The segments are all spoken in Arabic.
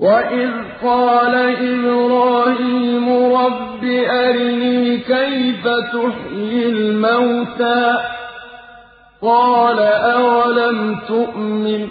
وَإِذْ قَالَ إِبْرَاهِيمُ رَبِّ أَرِنِي كَيْفَ تُحْيِي الْمَوْتَىٰ ۖ قَالَ أَوَلَمْ تُؤْمِنْ ۖ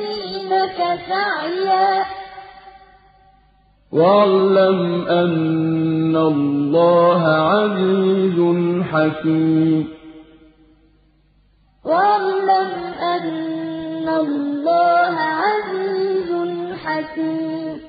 يَأْتِينَكَ سَعْيًا ۚ. وَاعْلَمْ أَنَّ اللَّهَ عَزِيزٌ حَكِيمٌ. وَاعْلَمْ أَنَّ اللَّهَ عَزِيزٌ حَكِيمٌ.